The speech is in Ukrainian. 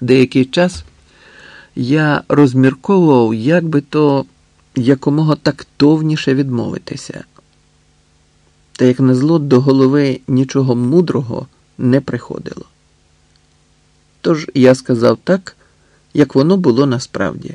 Деякий час я розмірковував, як би то якомога тактовніше відмовитися. Та як на зло до голови нічого мудрого не приходило. Тож я сказав так, як воно було насправді.